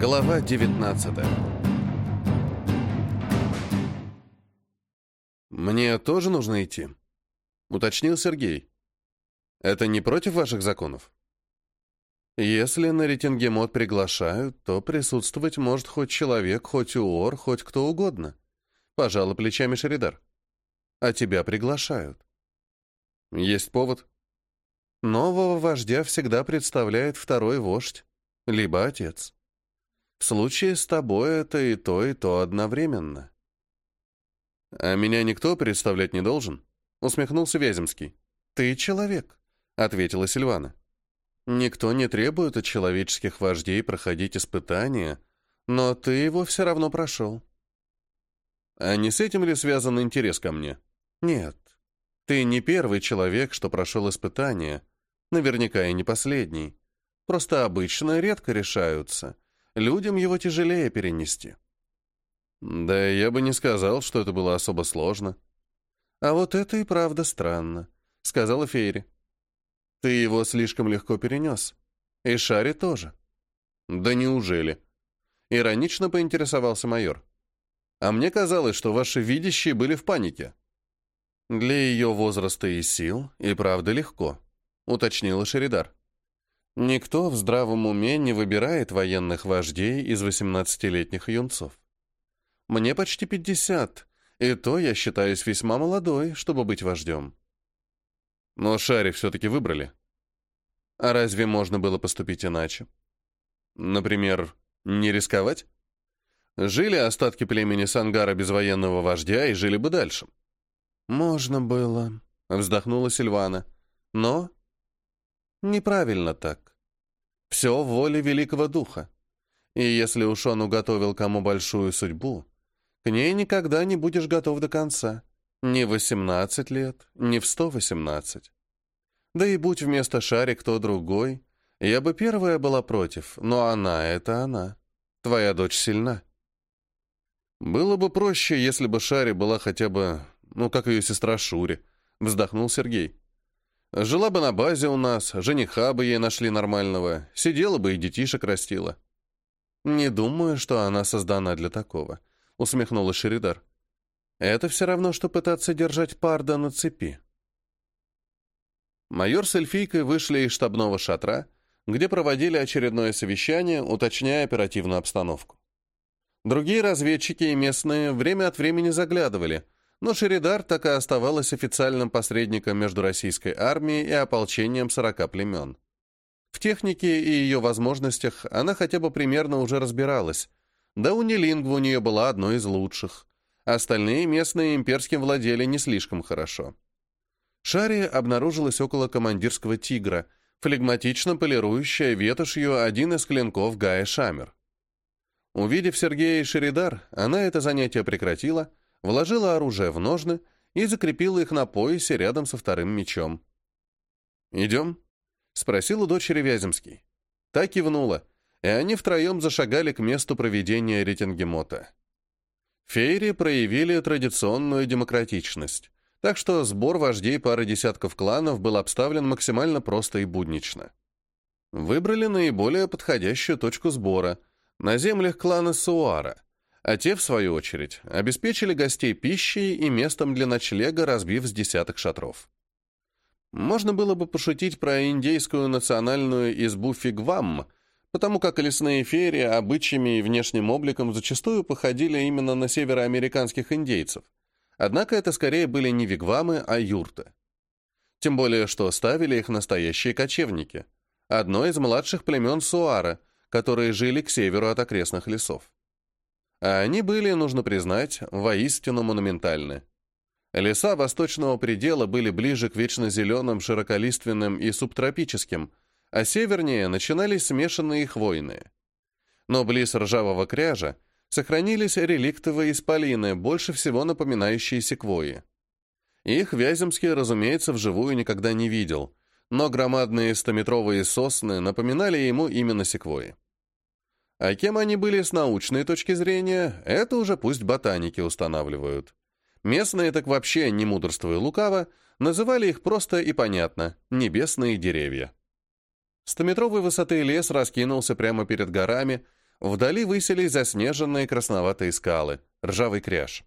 Глава 19 «Мне тоже нужно идти?» — уточнил Сергей. «Это не против ваших законов?» «Если на ретингемот приглашают, то присутствовать может хоть человек, хоть уор, хоть кто угодно», — пожала плечами Шеридар. «А тебя приглашают». «Есть повод?» «Нового вождя всегда представляет второй вождь, либо отец». В случае с тобой это и то, и то одновременно. А меня никто представлять не должен? Усмехнулся Вяземский. Ты человек, ответила Сильвана. Никто не требует от человеческих вождей проходить испытания, но ты его все равно прошел. А не с этим ли связан интерес ко мне? Нет. Ты не первый человек, что прошел испытания. Наверняка и не последний. Просто обычно редко решаются — Людям его тяжелее перенести. Да я бы не сказал, что это было особо сложно. А вот это и правда странно, сказала Фейри. Ты его слишком легко перенес. И Шари тоже. Да неужели? Иронично поинтересовался майор. А мне казалось, что ваши видящие были в панике. Для ее возраста и сил, и правда легко, уточнила Шеридар. Никто в здравом уме не выбирает военных вождей из 18-летних юнцов. Мне почти 50, и то я считаюсь весьма молодой, чтобы быть вождем. Но Шари все-таки выбрали. А разве можно было поступить иначе? Например, не рисковать? Жили остатки племени Сангара без военного вождя и жили бы дальше. Можно было, вздохнула Сильвана. Но неправильно так. Все в воле Великого Духа. И если уж он уготовил кому большую судьбу, к ней никогда не будешь готов до конца. Ни в 18 лет, ни в 118. Да и будь вместо Шари кто другой, я бы первая была против, но она — это она. Твоя дочь сильна. Было бы проще, если бы Шари была хотя бы, ну, как ее сестра Шури, вздохнул Сергей. Жила бы на базе у нас, жениха бы ей нашли нормального, сидела бы и детишек растила. Не думаю, что она создана для такого, усмехнула Шеридар. Это все равно, что пытаться держать парда на цепи. Майор с эльфийкой вышли из штабного шатра, где проводили очередное совещание, уточняя оперативную обстановку. Другие разведчики и местные время от времени заглядывали — но Шеридар так и оставалась официальным посредником между российской армией и ополчением 40 племен. В технике и ее возможностях она хотя бы примерно уже разбиралась, да унилингва у нее была одной из лучших. Остальные местные имперским владели не слишком хорошо. Шари обнаружилась около командирского «Тигра», флегматично полирующая ветошью один из клинков Гая Шамер. Увидев Сергея и Шеридар, она это занятие прекратила — вложила оружие в ножны и закрепила их на поясе рядом со вторым мечом. «Идем?» — спросил у дочери Вяземский. Та кивнула, и они втроем зашагали к месту проведения ретингемота. Фейри проявили традиционную демократичность, так что сбор вождей пары десятков кланов был обставлен максимально просто и буднично. Выбрали наиболее подходящую точку сбора на землях клана Суара — а те, в свою очередь, обеспечили гостей пищей и местом для ночлега, разбив с десяток шатров. Можно было бы пошутить про индейскую национальную избу Фигвам, потому как лесные феи обычаями и внешним обликом зачастую походили именно на североамериканских индейцев. Однако это скорее были не вигвамы, а юрты. Тем более, что ставили их настоящие кочевники, одно из младших племен Суара, которые жили к северу от окрестных лесов. А они были, нужно признать, воистину монументальны. Леса восточного предела были ближе к вечно зеленым, широколиственным и субтропическим, а севернее начинались смешанные хвойные. Но близ ржавого кряжа сохранились реликтовые исполины, больше всего напоминающие секвои. Их Вяземский, разумеется, вживую никогда не видел, но громадные стометровые сосны напоминали ему именно секвои. А кем они были с научной точки зрения, это уже пусть ботаники устанавливают. Местные так вообще, не мудрствуя лукаво, называли их просто и понятно – небесные деревья. Стометровой высоты лес раскинулся прямо перед горами, Вдали высились заснеженные красноватые скалы, ржавый кряж.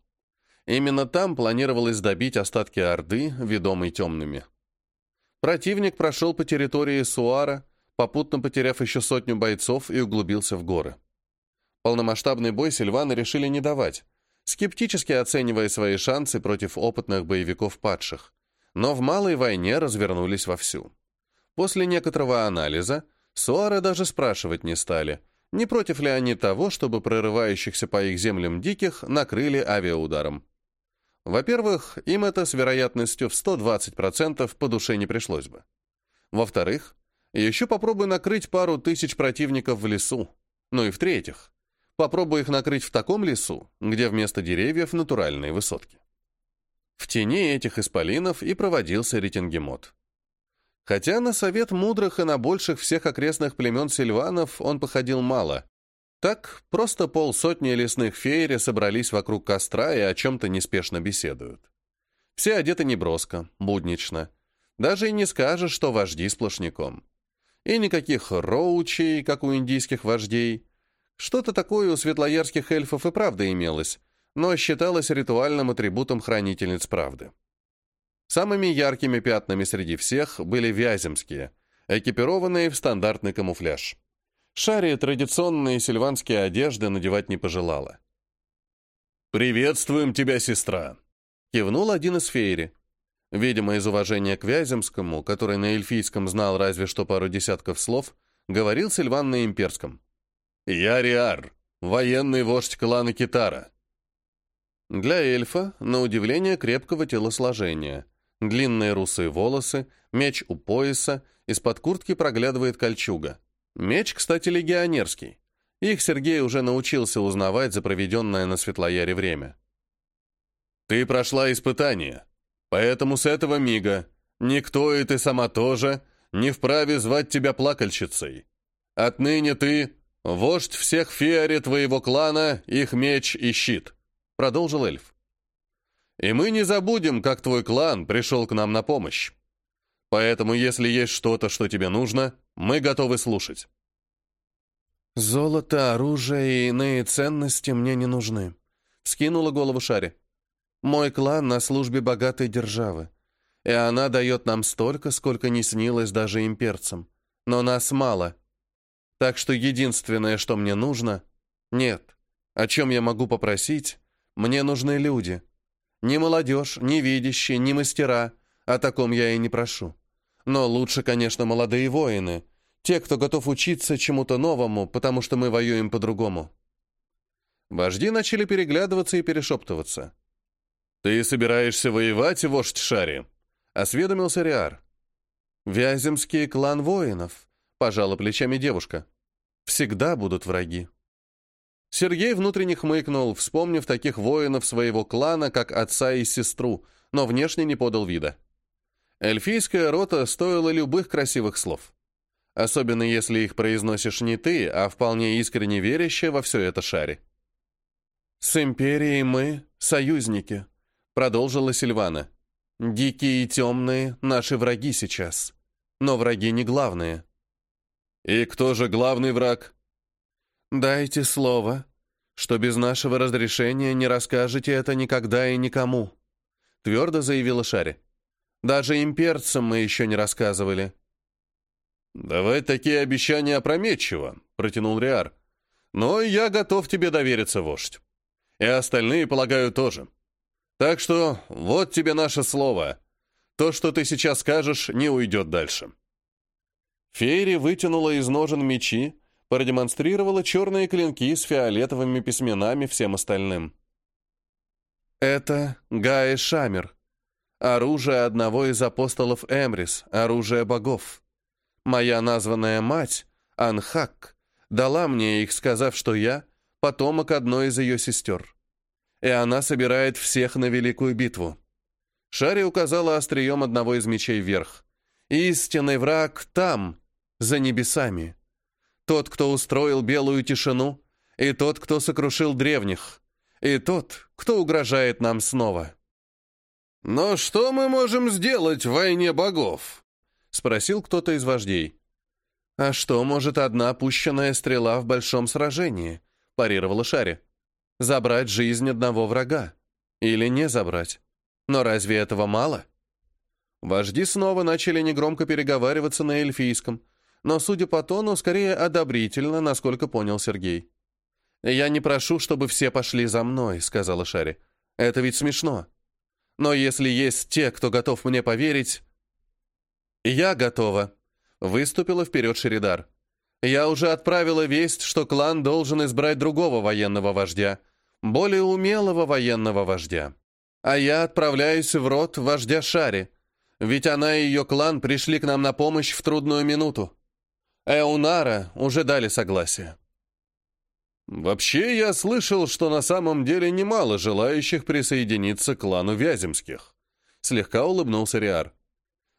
Именно там планировалось добить остатки Орды, ведомой темными. Противник прошел по территории Суара, попутно потеряв еще сотню бойцов и углубился в горы. Полномасштабный бой Сильваны решили не давать, скептически оценивая свои шансы против опытных боевиков падших, но в малой войне развернулись вовсю. После некоторого анализа Суары даже спрашивать не стали, не против ли они того, чтобы прорывающихся по их землям диких накрыли авиаударом. Во-первых, им это с вероятностью в 120% по душе не пришлось бы. Во-вторых, еще попробуй накрыть пару тысяч противников в лесу. Ну и в-третьих, попробуй их накрыть в таком лесу, где вместо деревьев натуральные высотки. В тени этих исполинов и проводился ретингемот. Хотя на совет мудрых и на больших всех окрестных племен сильванов он походил мало, так, просто полсотни лесных феери собрались вокруг костра и о чем-то неспешно беседуют. Все одеты неброско, буднично. Даже и не скажешь, что вожди сплошняком. И никаких роучей, как у индийских вождей. Что-то такое у светлоярских эльфов и правда имелось, но считалось ритуальным атрибутом хранительниц правды. Самыми яркими пятнами среди всех были вяземские, экипированные в стандартный камуфляж. Шари традиционные сильванские одежды надевать не пожелала. «Приветствуем тебя, сестра!» — кивнул один из фейри. Видимо, из уважения к Вяземскому, который на эльфийском знал разве что пару десятков слов, говорил Сильван на имперском. «Я Риар, военный вождь клана Китара». Для эльфа, на удивление, крепкого телосложения. Длинные русые волосы, меч у пояса, из-под куртки проглядывает кольчуга. Меч, кстати, легионерский. Их Сергей уже научился узнавать за проведенное на Светлояре время. «Ты прошла испытание, поэтому с этого мига никто, и ты сама тоже, не вправе звать тебя плакальщицей. Отныне ты — вождь всех феари твоего клана, их меч и щит», — продолжил эльф. «И мы не забудем, как твой клан пришел к нам на помощь. Поэтому, если есть что-то, что тебе нужно, мы готовы слушать. «Золото, оружие и иные ценности мне не нужны», — скинула голову Шари. «Мой клан на службе богатой державы, и она дает нам столько, сколько не снилось даже имперцам. Но нас мало. Так что единственное, что мне нужно... Нет. О чем я могу попросить? Мне нужны люди. Ни молодежь, ни видящие, ни мастера. О таком я и не прошу. Но лучше, конечно, молодые воины. Те, кто готов учиться чему-то новому, потому что мы воюем по-другому. Вожди начали переглядываться и перешептываться. «Ты собираешься воевать, вождь Шари?» — осведомился Риар. «Вяземский клан воинов», — пожала плечами девушка. «Всегда будут враги». Сергей внутренне хмыкнул, вспомнив таких воинов своего клана, как отца и сестру, но внешне не подал вида. Эльфийская рота стоила любых красивых слов. Особенно если их произносишь не ты, а вполне искренне верящая во все это шаре. «С Империей мы — союзники», — продолжила Сильвана. «Дикие и темные — наши враги сейчас. Но враги не главные». «И кто же главный враг?» «Дайте слово, что без нашего разрешения не расскажете это никогда и никому», — твердо заявила Шари. Даже имперцам мы еще не рассказывали». «Давай такие обещания опрометчиво», — протянул Риар. «Но я готов тебе довериться, вождь. И остальные, полагаю, тоже. Так что вот тебе наше слово. То, что ты сейчас скажешь, не уйдет дальше». Фейри вытянула из ножен мечи, продемонстрировала черные клинки с фиолетовыми письменами всем остальным. «Это Гай Шамер», Оружие одного из апостолов Эмрис, оружие богов. Моя названная мать, Анхак, дала мне их, сказав, что я — потомок одной из ее сестер. И она собирает всех на великую битву. Шари указала острием одного из мечей вверх. «Истинный враг там, за небесами. Тот, кто устроил белую тишину, и тот, кто сокрушил древних, и тот, кто угрожает нам снова». «Но что мы можем сделать в войне богов?» — спросил кто-то из вождей. «А что может одна пущенная стрела в большом сражении?» — парировала Шари. «Забрать жизнь одного врага. Или не забрать. Но разве этого мало?» Вожди снова начали негромко переговариваться на эльфийском, но, судя по тону, скорее одобрительно, насколько понял Сергей. «Я не прошу, чтобы все пошли за мной», — сказала Шари. «Это ведь смешно. Но если есть те, кто готов мне поверить...» «Я готова», — выступила вперед Шеридар. «Я уже отправила весть, что клан должен избрать другого военного вождя, более умелого военного вождя. А я отправляюсь в рот вождя Шари, ведь она и ее клан пришли к нам на помощь в трудную минуту. Эунара уже дали согласие». «Вообще, я слышал, что на самом деле немало желающих присоединиться к клану Вяземских», — слегка улыбнулся Риар.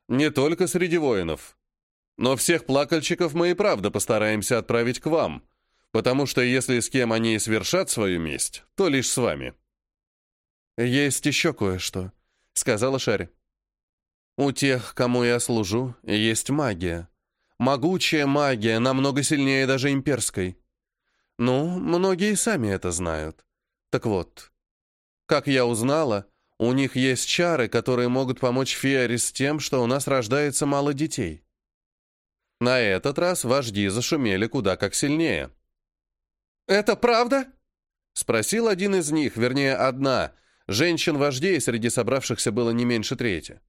«Не только среди воинов. Но всех плакальщиков мы и правда постараемся отправить к вам, потому что если с кем они и свершат свою месть, то лишь с вами». «Есть еще кое-что», — сказала Шарри. «У тех, кому я служу, есть магия. Могучая магия, намного сильнее даже имперской». Ну, многие сами это знают. Так вот, как я узнала, у них есть чары, которые могут помочь Фиаре с тем, что у нас рождается мало детей. На этот раз вожди зашумели куда как сильнее. «Это правда?» — спросил один из них, вернее, одна. Женщин-вождей среди собравшихся было не меньше трети.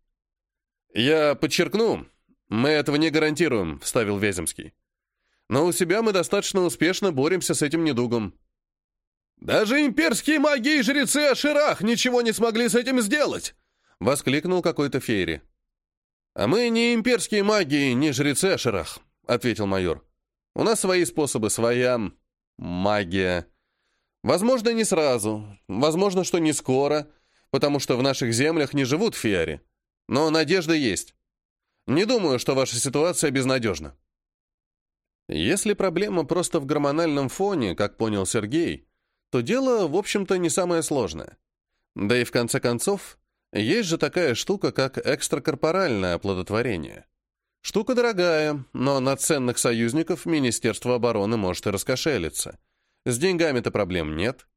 «Я подчеркну, мы этого не гарантируем», — вставил Вяземский но у себя мы достаточно успешно боремся с этим недугом. «Даже имперские маги и жрецы Аширах ничего не смогли с этим сделать!» — воскликнул какой-то Фейри. «А мы не имперские маги, не жрецы Аширах», — ответил майор. «У нас свои способы, своя магия. Возможно, не сразу, возможно, что не скоро, потому что в наших землях не живут фиари. Но надежда есть. Не думаю, что ваша ситуация безнадежна». Если проблема просто в гормональном фоне, как понял Сергей, то дело, в общем-то, не самое сложное. Да и в конце концов, есть же такая штука, как экстракорпоральное оплодотворение. Штука дорогая, но на ценных союзников Министерство обороны может и раскошелиться. С деньгами-то проблем нет.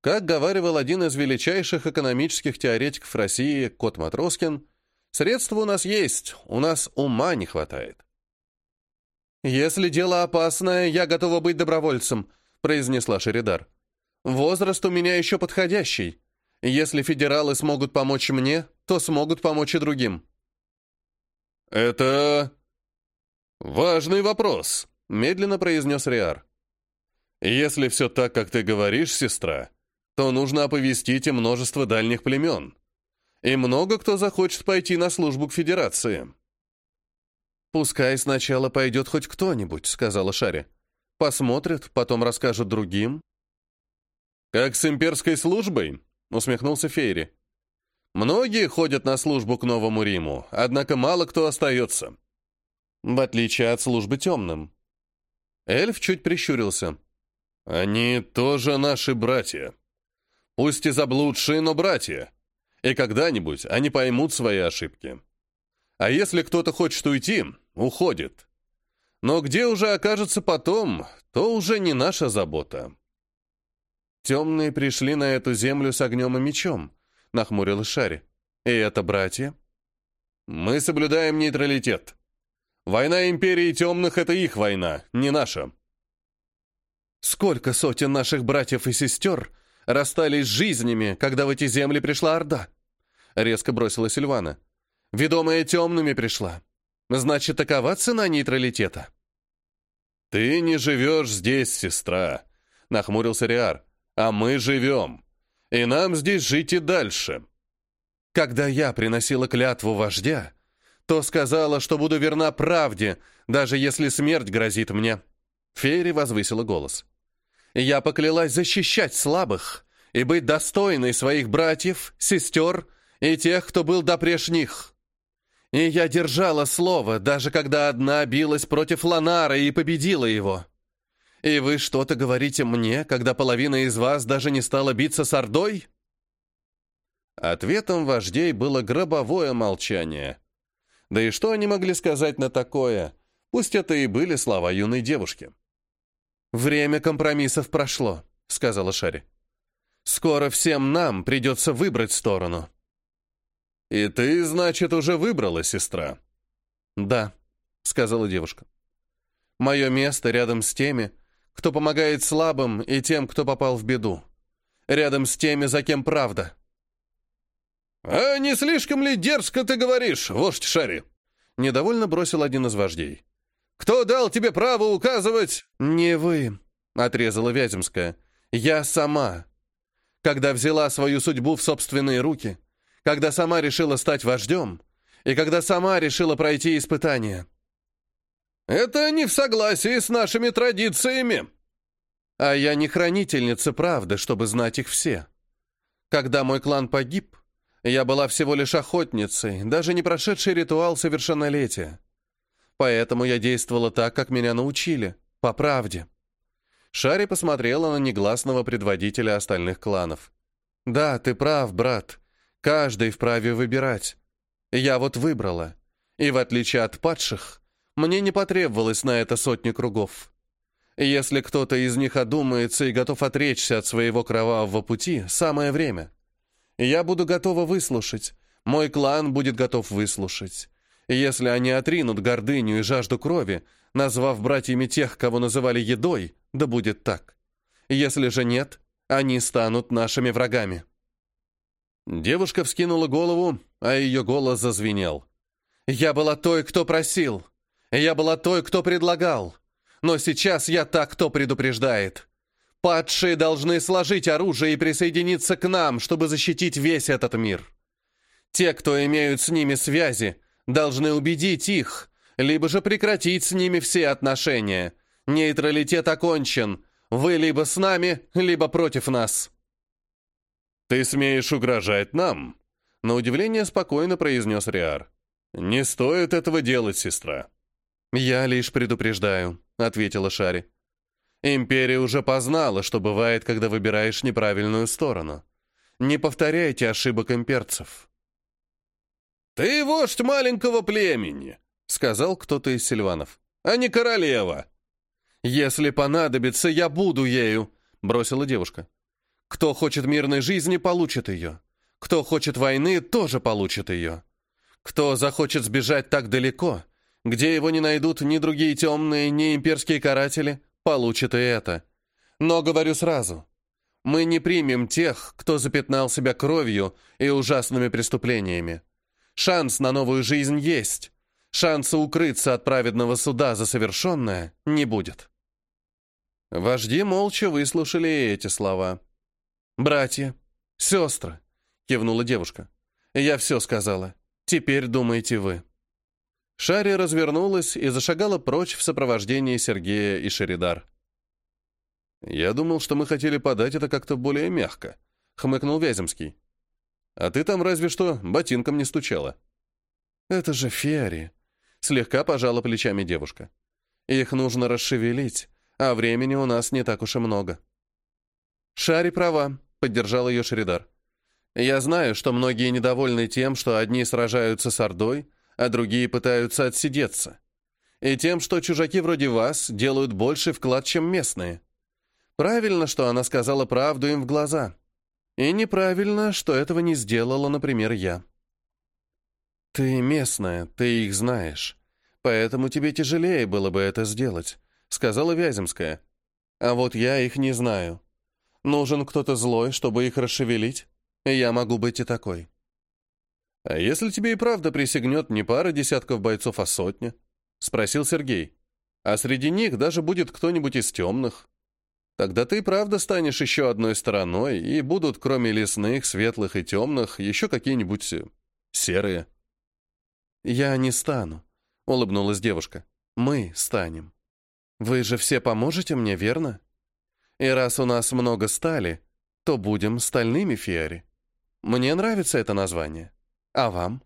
Как говаривал один из величайших экономических теоретиков России, Кот Матроскин, средства у нас есть, у нас ума не хватает. «Если дело опасное, я готова быть добровольцем», — произнесла Шеридар. «Возраст у меня еще подходящий. Если федералы смогут помочь мне, то смогут помочь и другим». «Это... важный вопрос», — медленно произнес Риар. «Если все так, как ты говоришь, сестра, то нужно оповестить и множество дальних племен. И много кто захочет пойти на службу к Федерации». «Пускай сначала пойдет хоть кто-нибудь», — сказала Шари. «Посмотрят, потом расскажут другим». «Как с имперской службой?» — усмехнулся Фейри. «Многие ходят на службу к Новому Риму, однако мало кто остается». «В отличие от службы темным». Эльф чуть прищурился. «Они тоже наши братья. Пусть и заблудшие, но братья. И когда-нибудь они поймут свои ошибки. А если кто-то хочет уйти, уходит. Но где уже окажется потом, то уже не наша забота. Темные пришли на эту землю с огнем и мечом, нахмурилась Шари. И это братья? Мы соблюдаем нейтралитет. Война Империи Темных — это их война, не наша. Сколько сотен наших братьев и сестер расстались с жизнями, когда в эти земли пришла Орда? Резко бросила Сильвана. Ведомая темными пришла. Значит, такова цена нейтралитета. «Ты не живешь здесь, сестра», — нахмурился Риар. «А мы живем. И нам здесь жить и дальше». Когда я приносила клятву вождя, то сказала, что буду верна правде, даже если смерть грозит мне. Фейри возвысила голос. Я поклялась защищать слабых и быть достойной своих братьев, сестер и тех, кто был допреж них. И я держала слово, даже когда одна билась против Ланара и победила его. И вы что-то говорите мне, когда половина из вас даже не стала биться с Ордой?» Ответом вождей было гробовое молчание. Да и что они могли сказать на такое? Пусть это и были слова юной девушки. «Время компромиссов прошло», — сказала Шари. «Скоро всем нам придется выбрать сторону». «И ты, значит, уже выбрала, сестра?» «Да», — сказала девушка. «Мое место рядом с теми, кто помогает слабым и тем, кто попал в беду. Рядом с теми, за кем правда». «А не слишком ли дерзко ты говоришь, вождь Шари?» Недовольно бросил один из вождей. «Кто дал тебе право указывать?» «Не вы», — отрезала Вяземская. «Я сама. Когда взяла свою судьбу в собственные руки, когда сама решила стать вождем, и когда сама решила пройти испытания». «Это не в согласии с нашими традициями». «А я не хранительница правды, чтобы знать их все. Когда мой клан погиб, я была всего лишь охотницей, даже не прошедшей ритуал совершеннолетия. Поэтому я действовала так, как меня научили, по правде. Шари посмотрела на негласного предводителя остальных кланов. «Да, ты прав, брат. Каждый вправе выбирать. Я вот выбрала. И в отличие от падших, мне не потребовалось на это сотни кругов. Если кто-то из них одумается и готов отречься от своего кровавого пути, самое время. Я буду готова выслушать. Мой клан будет готов выслушать. Если они отринут гордыню и жажду крови, назвав братьями тех, кого называли едой, да будет так. Если же нет, они станут нашими врагами». Девушка вскинула голову, а ее голос зазвенел. «Я была той, кто просил. Я была той, кто предлагал. Но сейчас я та, кто предупреждает. Падшие должны сложить оружие и присоединиться к нам, чтобы защитить весь этот мир. Те, кто имеют с ними связи, должны убедить их, либо же прекратить с ними все отношения. Нейтралитет окончен. Вы либо с нами, либо против нас. «Ты смеешь угрожать нам?» На удивление спокойно произнес Риар. «Не стоит этого делать, сестра». «Я лишь предупреждаю», — ответила Шари. «Империя уже познала, что бывает, когда выбираешь неправильную сторону. Не повторяйте ошибок имперцев». «Ты вождь маленького племени», — сказал кто-то из сильванов, — «а не королева». «Если понадобится, я буду ею», — бросила девушка. «Кто хочет мирной жизни, получит ее. Кто хочет войны, тоже получит ее. Кто захочет сбежать так далеко, где его не найдут ни другие темные, ни имперские каратели, получит и это. Но говорю сразу, мы не примем тех, кто запятнал себя кровью и ужасными преступлениями. Шанс на новую жизнь есть. Шанса укрыться от праведного суда за совершенное не будет. Вожди молча выслушали эти слова. «Братья, сестры», — кивнула девушка. «Я все сказала. Теперь думайте вы». Шари развернулась и зашагала прочь в сопровождении Сергея и Шеридар. «Я думал, что мы хотели подать это как-то более мягко», — хмыкнул Вяземский. А ты там разве что ботинком не стучала. Это же феари. Слегка пожала плечами девушка. Их нужно расшевелить, а времени у нас не так уж и много. Шари права, поддержал ее Шридар. Я знаю, что многие недовольны тем, что одни сражаются с Ордой, а другие пытаются отсидеться. И тем, что чужаки вроде вас делают больше вклад, чем местные. Правильно, что она сказала правду им в глаза. И неправильно, что этого не сделала, например, я. Ты местная, ты их знаешь. Поэтому тебе тяжелее было бы это сделать, сказала Вяземская. А вот я их не знаю. Нужен кто-то злой, чтобы их расшевелить. Я могу быть и такой. А если тебе и правда присягнет не пара десятков бойцов, а сотня? Спросил Сергей. А среди них даже будет кто-нибудь из темных. Тогда ты правда станешь еще одной стороной, и будут, кроме лесных, светлых и темных, еще какие-нибудь э, серые. «Я не стану», — улыбнулась девушка. «Мы станем. Вы же все поможете мне, верно? И раз у нас много стали, то будем стальными фиари. Мне нравится это название. А вам?»